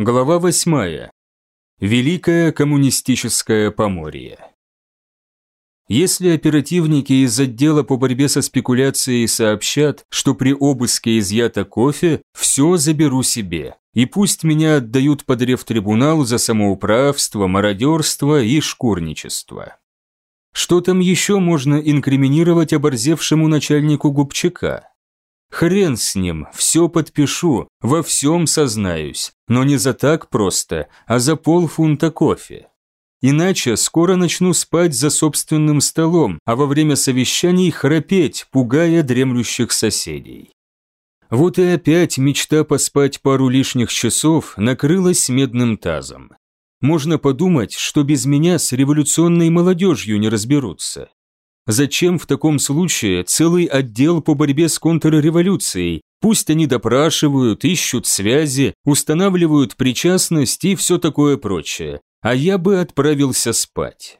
Глава 8. Великое коммунистическое поморье. Если оперативники из отдела по борьбе со спекуляцией сообщат, что при обыске изъято кофе, все заберу себе. И пусть меня отдают под рефтрибунал за самоуправство, мародерство и шкурничество. Что там еще можно инкриминировать оборзевшему начальнику губчака? Хрен с ним, все подпишу, во всем сознаюсь, но не за так просто, а за полфунта кофе. Иначе скоро начну спать за собственным столом, а во время совещаний храпеть, пугая дремлющих соседей. Вот и опять мечта поспать пару лишних часов накрылась медным тазом. Можно подумать, что без меня с революционной молодежью не разберутся. Зачем в таком случае целый отдел по борьбе с контрреволюцией? Пусть они допрашивают, ищут связи, устанавливают причастность и все такое прочее. А я бы отправился спать.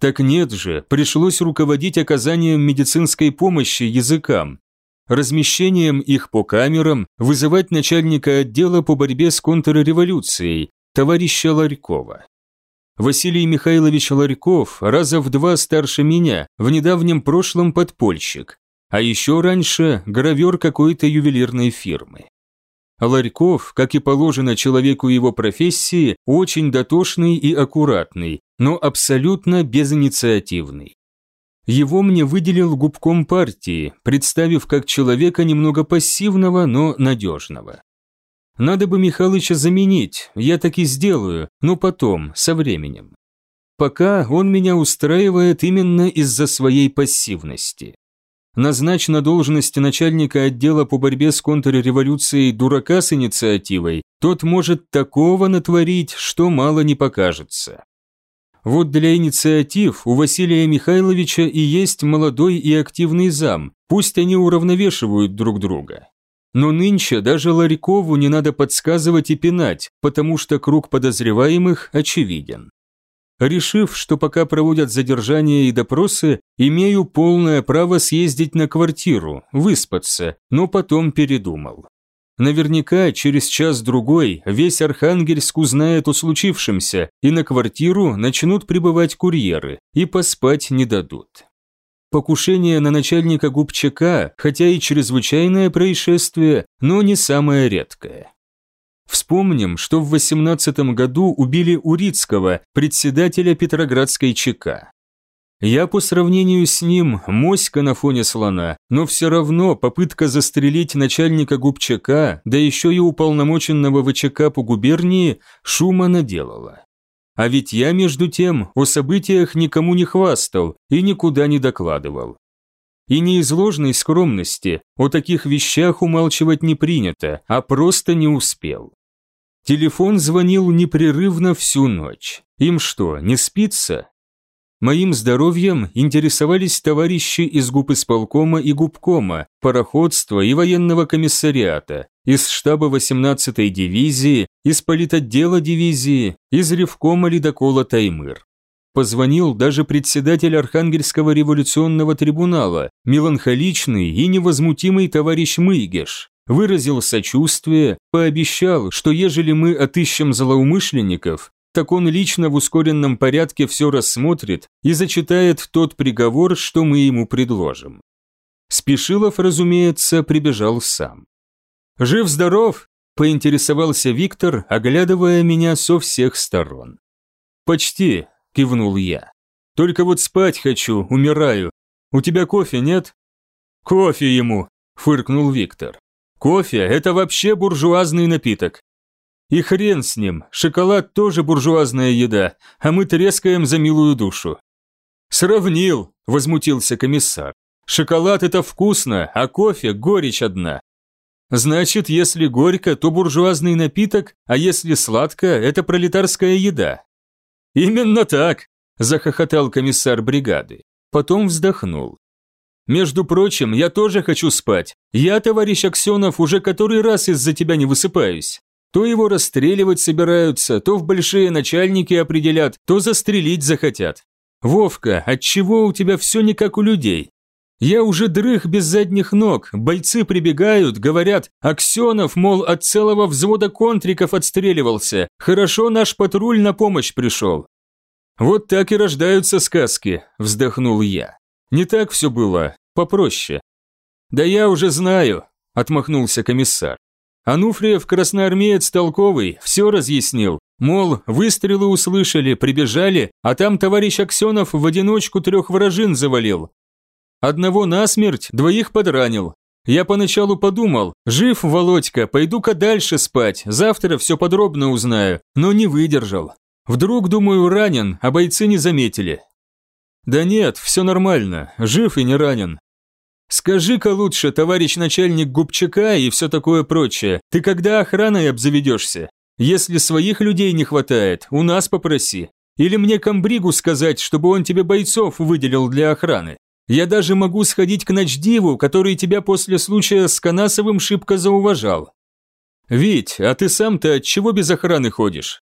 Так нет же, пришлось руководить оказанием медицинской помощи языкам, размещением их по камерам, вызывать начальника отдела по борьбе с контрреволюцией, товарища Ларькова. Василий Михайлович Ларьков раза в два старше меня, в недавнем прошлом подпольщик, а еще раньше гравер какой-то ювелирной фирмы. Ларьков, как и положено человеку его профессии, очень дотошный и аккуратный, но абсолютно безинициативный. Его мне выделил губком партии, представив как человека немного пассивного, но надежного. Надо бы Михалыча заменить, я так и сделаю, но потом, со временем. Пока он меня устраивает именно из-за своей пассивности. Назначь на должность начальника отдела по борьбе с контрреволюцией дурака с инициативой, тот может такого натворить, что мало не покажется. Вот для инициатив у Василия Михайловича и есть молодой и активный зам, пусть они уравновешивают друг друга. Но нынче даже Ларикову не надо подсказывать и пинать, потому что круг подозреваемых очевиден. Решив, что пока проводят задержания и допросы, имею полное право съездить на квартиру, выспаться, но потом передумал. Наверняка через час-другой весь Архангельск узнает о случившемся, и на квартиру начнут прибывать курьеры, и поспать не дадут. Покушение на начальника губчака, хотя и чрезвычайное происшествие, но не самое редкое. Вспомним, что в 18 году убили Урицкого, председателя Петроградской ЧК. Я по сравнению с ним моська на фоне слона, но все равно попытка застрелить начальника губчака, да еще и уполномоченного ВЧК по губернии, шума наделала. А ведь я, между тем, о событиях никому не хвастал и никуда не докладывал. И не из ложной скромности, о таких вещах умалчивать не принято, а просто не успел. Телефон звонил непрерывно всю ночь. Им что, не спится? Моим здоровьем интересовались товарищи из губ исполкома и губкома, пароходства и военного комиссариата, из штаба 18-й дивизии, из политотдела дивизии, из ревкома ледокола Таймыр. Позвонил даже председатель Архангельского революционного трибунала, меланхоличный и невозмутимый товарищ Мыгеш. Выразил сочувствие, пообещал, что ежели мы отыщем злоумышленников, так он лично в ускоренном порядке все рассмотрит и зачитает тот приговор, что мы ему предложим. Спешилов, разумеется, прибежал сам. «Жив-здоров?» – поинтересовался Виктор, оглядывая меня со всех сторон. «Почти», – кивнул я. «Только вот спать хочу, умираю. У тебя кофе нет?» «Кофе ему», – фыркнул Виктор. «Кофе – это вообще буржуазный напиток. И хрен с ним, шоколад тоже буржуазная еда, а мы трескаем за милую душу. Сравнил, возмутился комиссар. Шоколад это вкусно, а кофе горечь одна. Значит, если горько, то буржуазный напиток, а если сладко, это пролетарская еда. Именно так, захохотал комиссар бригады. Потом вздохнул. Между прочим, я тоже хочу спать. Я, товарищ Аксенов, уже который раз из-за тебя не высыпаюсь. То его расстреливать собираются, то в большие начальники определят, то застрелить захотят. Вовка, отчего у тебя все не как у людей? Я уже дрых без задних ног, бойцы прибегают, говорят, Аксенов, мол, от целого взвода контриков отстреливался, хорошо наш патруль на помощь пришел. Вот так и рождаются сказки, вздохнул я. Не так все было, попроще. Да я уже знаю, отмахнулся комиссар. Ануфриев красноармеец толковый, все разъяснил. Мол, выстрелы услышали, прибежали, а там товарищ Аксенов в одиночку трех вражин завалил. Одного насмерть, двоих подранил. Я поначалу подумал, жив Володька, пойду-ка дальше спать, завтра все подробно узнаю, но не выдержал. Вдруг, думаю, ранен, а бойцы не заметили. Да нет, все нормально, жив и не ранен. Скажи-ка лучше, товарищ начальник Губчака и все такое прочее, ты когда охраной обзаведешься? Если своих людей не хватает, у нас попроси. Или мне комбригу сказать, чтобы он тебе бойцов выделил для охраны. Я даже могу сходить к Ночдиву, который тебя после случая с Канасовым шибко зауважал. Вить, а ты сам-то от чего без охраны ходишь?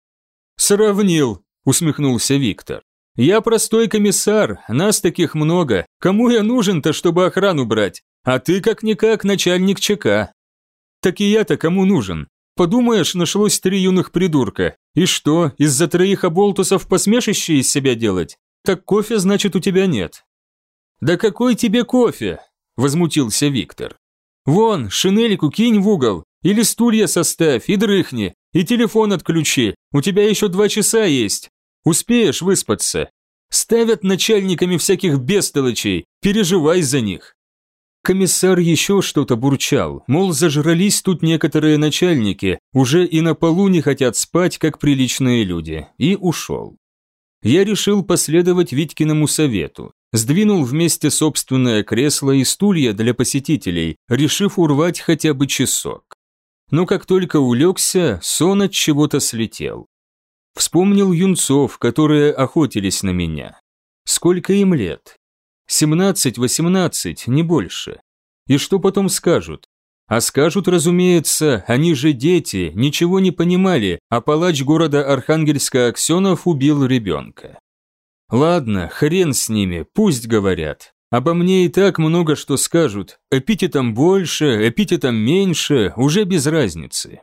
Сравнил, усмехнулся Виктор. Я простой комиссар, нас таких много. Кому я нужен-то, чтобы охрану брать? А ты как-никак начальник ЧК. Так и я-то кому нужен? Подумаешь, нашлось три юных придурка. И что, из-за троих оболтусов посмешище из себя делать? Так кофе, значит, у тебя нет. «Да какой тебе кофе?» – возмутился Виктор. «Вон, шинельку кинь в угол, или стулья составь и дрыхни, и телефон отключи, у тебя еще два часа есть. Успеешь выспаться. Ставят начальниками всяких бестолочей, переживай за них». Комиссар еще что-то бурчал, мол, зажрались тут некоторые начальники, уже и на полу не хотят спать, как приличные люди, и ушел. Я решил последовать Витькиному совету, Сдвинул вместе собственное кресло и стулья для посетителей, решив урвать хотя бы часок. Но как только улегся, сон от чего-то слетел. Вспомнил юнцов, которые охотились на меня. Сколько им лет? 17-18, не больше. И что потом скажут? А скажут, разумеется, они же дети, ничего не понимали, а палач города Архангельска Аксенов убил ребенка. Ладно, хрен с ними, пусть говорят. Обо мне и так много что скажут. Эпитетом больше, эпитетом меньше, уже без разницы.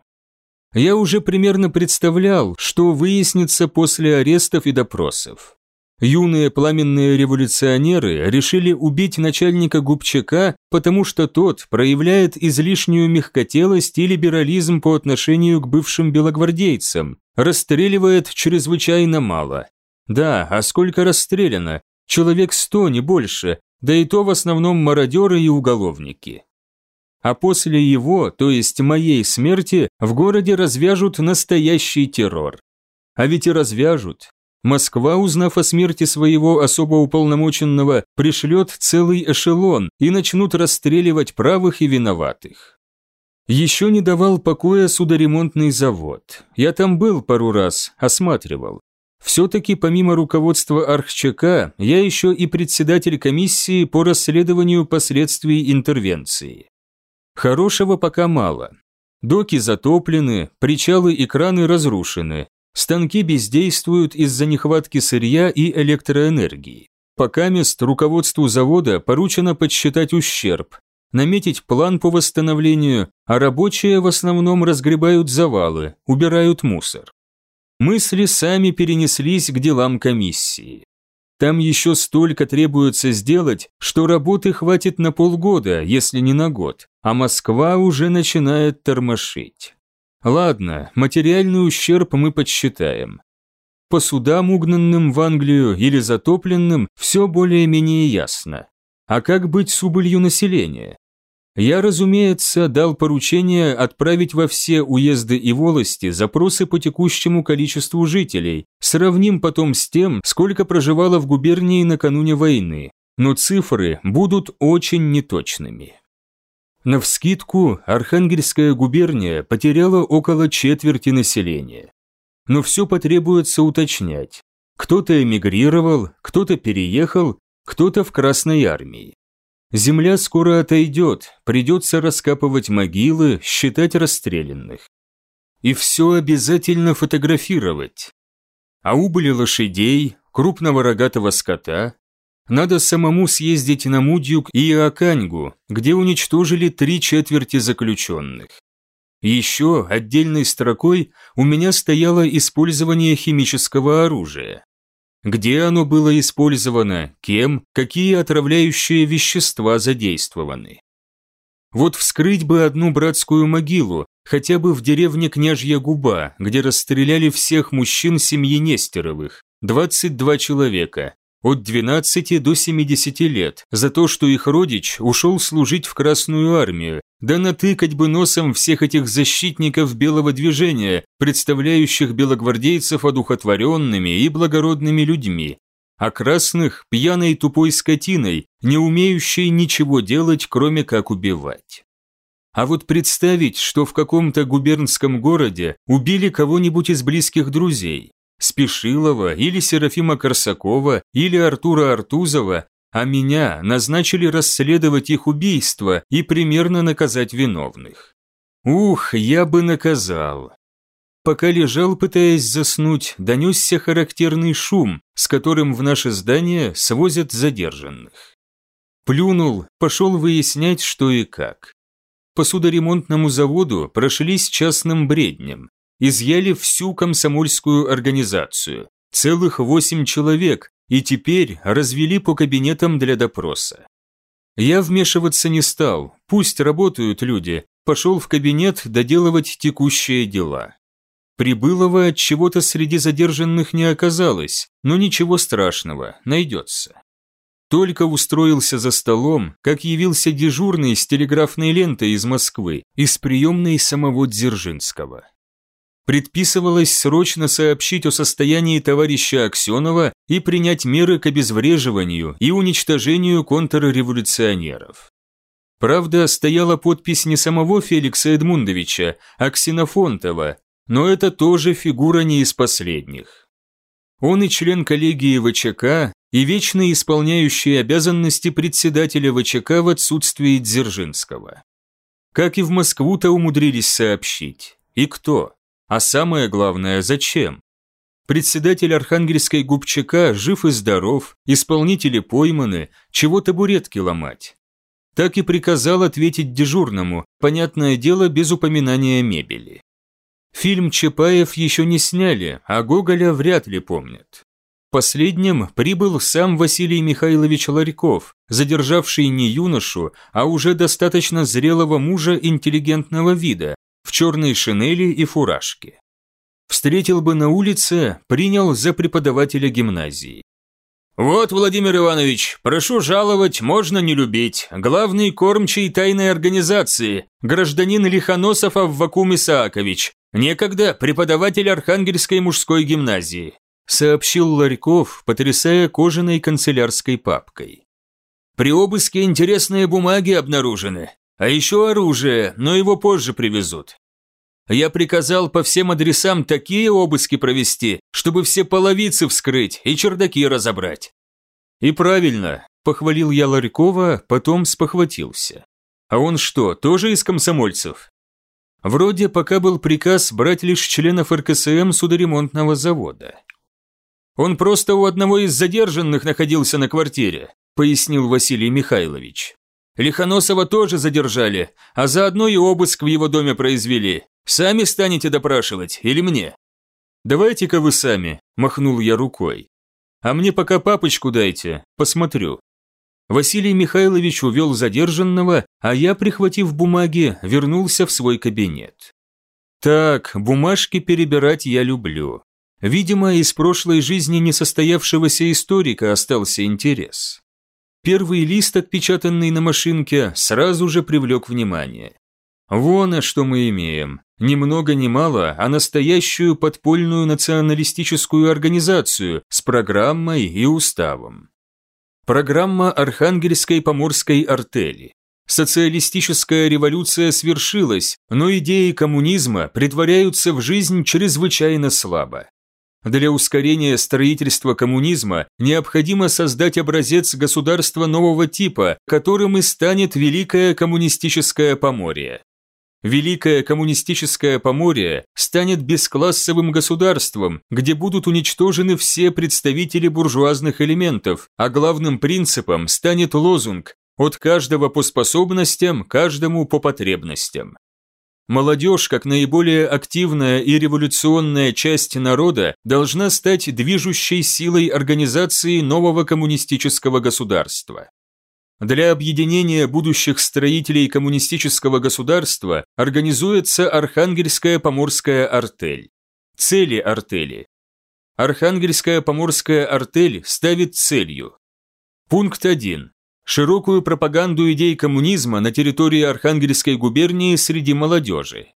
Я уже примерно представлял, что выяснится после арестов и допросов. Юные пламенные революционеры решили убить начальника Губчака, потому что тот проявляет излишнюю мягкотелость и либерализм по отношению к бывшим белогвардейцам, расстреливает чрезвычайно мало, да, а сколько расстреляно? Человек сто, не больше, да и то в основном мародеры и уголовники. А после его, то есть моей смерти, в городе развяжут настоящий террор. А ведь и развяжут. Москва, узнав о смерти своего особо уполномоченного, пришлет целый эшелон и начнут расстреливать правых и виноватых. Еще не давал покоя судоремонтный завод. Я там был пару раз, осматривал. Все-таки помимо руководства Архчака, я еще и председатель комиссии по расследованию последствий интервенции. Хорошего пока мало. Доки затоплены, причалы и краны разрушены, станки бездействуют из-за нехватки сырья и электроэнергии. Пока мест руководству завода поручено подсчитать ущерб, наметить план по восстановлению, а рабочие в основном разгребают завалы, убирают мусор. Мысли сами перенеслись к делам комиссии. Там еще столько требуется сделать, что работы хватит на полгода, если не на год, а Москва уже начинает тормошить. Ладно, материальный ущерб мы подсчитаем. По судам, угнанным в Англию или затопленным, все более-менее ясно. А как быть с убылью населения? Я, разумеется, дал поручение отправить во все уезды и волости запросы по текущему количеству жителей, сравним потом с тем, сколько проживало в губернии накануне войны, но цифры будут очень неточными. Навскидку, Архангельская губерния потеряла около четверти населения. Но все потребуется уточнять. Кто-то эмигрировал, кто-то переехал, кто-то в Красной армии. Земля скоро отойдет, придется раскапывать могилы, считать расстрелянных. И все обязательно фотографировать. А убыли лошадей, крупного рогатого скота. надо самому съездить на Мудюк и Аканьгу, где уничтожили три четверти заключенных. Еще отдельной строкой у меня стояло использование химического оружия. Где оно было использовано, кем, какие отравляющие вещества задействованы. Вот вскрыть бы одну братскую могилу, хотя бы в деревне Княжья Губа, где расстреляли всех мужчин семьи Нестеровых, 22 человека, от 12 до 70 лет, за то, что их родич ушел служить в Красную армию, да натыкать бы носом всех этих защитников белого движения, представляющих белогвардейцев одухотворенными и благородными людьми, а красных – пьяной тупой скотиной, не умеющей ничего делать, кроме как убивать. А вот представить, что в каком-то губернском городе убили кого-нибудь из близких друзей, Спешилова или Серафима Корсакова или Артура Артузова, а меня назначили расследовать их убийство и примерно наказать виновных. Ух, я бы наказал. Пока лежал, пытаясь заснуть, донесся характерный шум, с которым в наше здание свозят задержанных. Плюнул, пошел выяснять, что и как. По судоремонтному заводу прошлись частным бреднем изъяли всю комсомольскую организацию, целых восемь человек, и теперь развели по кабинетам для допроса. Я вмешиваться не стал, пусть работают люди, пошел в кабинет доделывать текущие дела. Прибылого от чего-то среди задержанных не оказалось, но ничего страшного, найдется. Только устроился за столом, как явился дежурный с телеграфной лентой из Москвы, из приемной самого Дзержинского предписывалось срочно сообщить о состоянии товарища Аксенова и принять меры к обезвреживанию и уничтожению контрреволюционеров. Правда, стояла подпись не самого Феликса Эдмундовича, а Ксенофонтова, но это тоже фигура не из последних. Он и член коллегии ВЧК, и вечно исполняющий обязанности председателя ВЧК в отсутствии Дзержинского. Как и в Москву-то умудрились сообщить. И кто? А самое главное, зачем? Председатель Архангельской губчака жив и здоров, исполнители пойманы, чего табуретки ломать. Так и приказал ответить дежурному, понятное дело, без упоминания мебели. Фильм Чапаев еще не сняли, а Гоголя вряд ли помнят. Последним прибыл сам Василий Михайлович Ларьков, задержавший не юношу, а уже достаточно зрелого мужа интеллигентного вида, в черной шинели и фуражке. Встретил бы на улице, принял за преподавателя гимназии. «Вот, Владимир Иванович, прошу жаловать, можно не любить. Главный кормчий тайной организации, гражданин Лихоносов Аввакум Исаакович, некогда преподаватель Архангельской мужской гимназии», сообщил Ларьков, потрясая кожаной канцелярской папкой. «При обыске интересные бумаги обнаружены. А еще оружие, но его позже привезут. Я приказал по всем адресам такие обыски провести, чтобы все половицы вскрыть и чердаки разобрать. И правильно, похвалил я Ларькова, потом спохватился. А он что, тоже из комсомольцев? Вроде пока был приказ брать лишь членов РКСМ судоремонтного завода. Он просто у одного из задержанных находился на квартире, пояснил Василий Михайлович. Лихоносова тоже задержали, а заодно и обыск в его доме произвели. Сами станете допрашивать или мне?» «Давайте-ка вы сами», – махнул я рукой. «А мне пока папочку дайте, посмотрю». Василий Михайлович увел задержанного, а я, прихватив бумаги, вернулся в свой кабинет. Так, бумажки перебирать я люблю. Видимо, из прошлой жизни несостоявшегося историка остался интерес. Первый лист, отпечатанный на машинке, сразу же привлек внимание. Вон, а что мы имеем. Ни много ни мало, а настоящую подпольную националистическую организацию с программой и уставом. Программа Архангельской поморской артели. Социалистическая революция свершилась, но идеи коммунизма притворяются в жизнь чрезвычайно слабо. Для ускорения строительства коммунизма необходимо создать образец государства нового типа, которым и станет Великое коммунистическое Поморье. Великое коммунистическое Поморье станет бесклассовым государством, где будут уничтожены все представители буржуазных элементов, а главным принципом станет лозунг «от каждого по способностям, каждому по потребностям». Молодежь, как наиболее активная и революционная часть народа, должна стать движущей силой организации нового коммунистического государства. Для объединения будущих строителей коммунистического государства организуется Архангельская поморская артель. Цели артели. Архангельская поморская артель ставит целью. Пункт 1. Широкую пропаганду идей коммунизма на территории Архангельской губернии среди молодежи.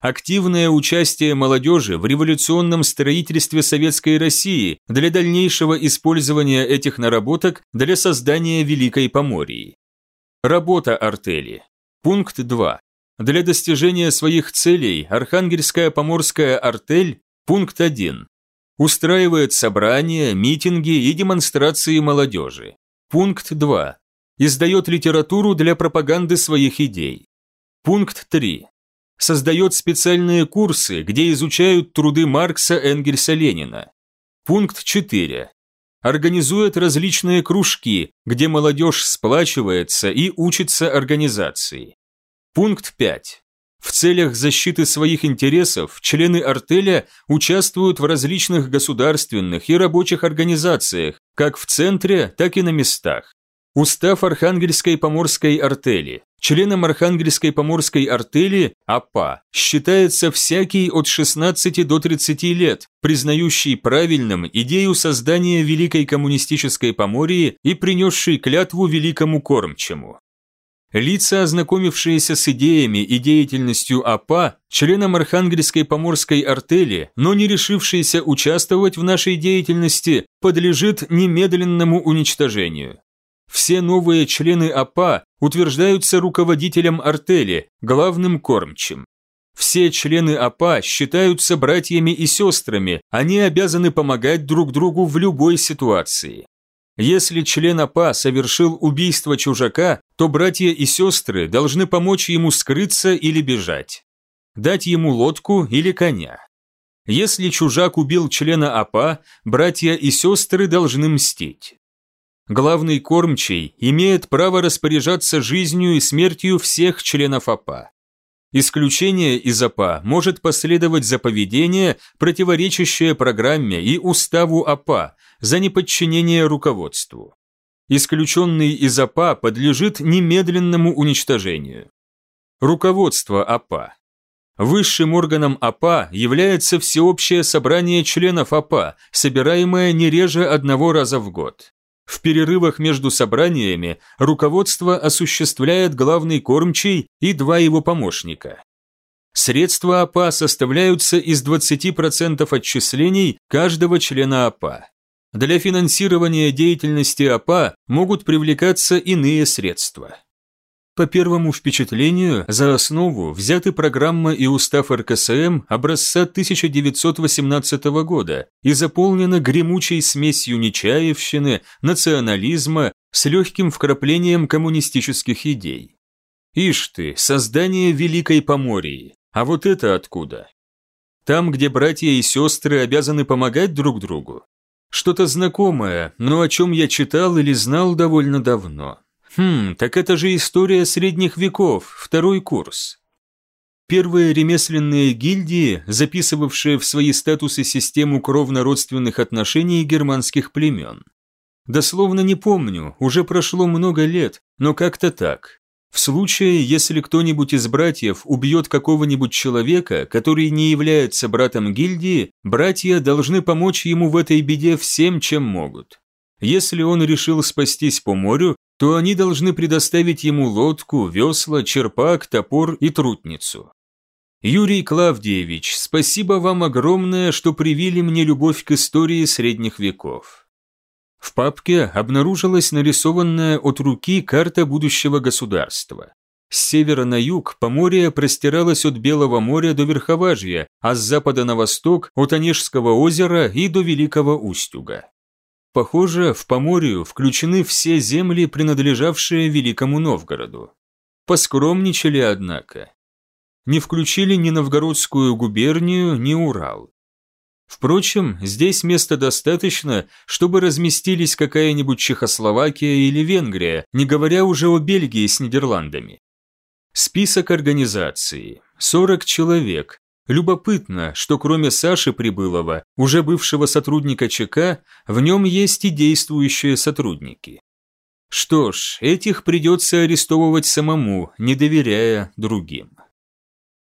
Активное участие молодежи в революционном строительстве Советской России для дальнейшего использования этих наработок для создания Великой Поморьи. Работа артели. Пункт 2. Для достижения своих целей Архангельская поморская артель, пункт 1, устраивает собрания, митинги и демонстрации молодежи. Пункт 2. Издает литературу для пропаганды своих идей. Пункт 3 создает специальные курсы, где изучают труды Маркса, Энгельса, Ленина. Пункт 4. Организует различные кружки, где молодежь сплачивается и учится организации. Пункт 5. В целях защиты своих интересов члены артеля участвуют в различных государственных и рабочих организациях, как в центре, так и на местах. Устав Архангельской поморской артели. Членом Архангельской поморской артели АПА считается всякий от 16 до 30 лет, признающий правильным идею создания Великой коммунистической Поморьи и принесший клятву Великому Кормчему. Лица, ознакомившиеся с идеями и деятельностью АПА, членам Архангельской поморской артели, но не решившиеся участвовать в нашей деятельности, подлежит немедленному уничтожению. Все новые члены АПА утверждаются руководителем артели, главным кормчим. Все члены АПА считаются братьями и сестрами, они обязаны помогать друг другу в любой ситуации. Если член АПА совершил убийство чужака, то братья и сестры должны помочь ему скрыться или бежать. Дать ему лодку или коня. Если чужак убил члена АПА, братья и сестры должны мстить. Главный кормчий имеет право распоряжаться жизнью и смертью всех членов АПА. Исключение из АПА может последовать за поведение, противоречащее программе и уставу АПА, за неподчинение руководству. Исключенный из АПА подлежит немедленному уничтожению. Руководство АПА. Высшим органом АПА является всеобщее собрание членов АПА, собираемое не реже одного раза в год. В перерывах между собраниями руководство осуществляет главный кормчий и два его помощника. Средства АПА составляются из 20% отчислений каждого члена АПА. Для финансирования деятельности АПА могут привлекаться иные средства. По первому впечатлению, за основу взяты программа и устав РКСМ образца 1918 года и заполнена гремучей смесью нечаевщины, национализма с легким вкраплением коммунистических идей. Ишь ты, создание Великой Поморьи, а вот это откуда? Там, где братья и сестры обязаны помогать друг другу. Что-то знакомое, но о чем я читал или знал довольно давно. Хм, так это же история средних веков, второй курс. Первые ремесленные гильдии, записывавшие в свои статусы систему кровно-родственных отношений германских племен. Дословно не помню, уже прошло много лет, но как-то так. В случае, если кто-нибудь из братьев убьет какого-нибудь человека, который не является братом гильдии, братья должны помочь ему в этой беде всем, чем могут. Если он решил спастись по морю, то они должны предоставить ему лодку, весла, черпак, топор и трутницу. Юрий Клавдиевич, спасибо вам огромное, что привили мне любовь к истории средних веков. В папке обнаружилась нарисованная от руки карта будущего государства. С севера на юг Поморье простиралось от Белого моря до Верховажья, а с запада на восток – от Онежского озера и до Великого Устюга. Похоже, в Поморью включены все земли, принадлежавшие Великому Новгороду. Поскромничали, однако. не включили ни Новгородскую губернию, ни Урал. Впрочем, здесь места достаточно, чтобы разместились какая-нибудь Чехословакия или Венгрия, не говоря уже о Бельгии с Нидерландами. Список организации. 40 человек. Любопытно, что кроме Саши Прибылова, уже бывшего сотрудника ЧК, в нем есть и действующие сотрудники. Что ж, этих придется арестовывать самому, не доверяя другим.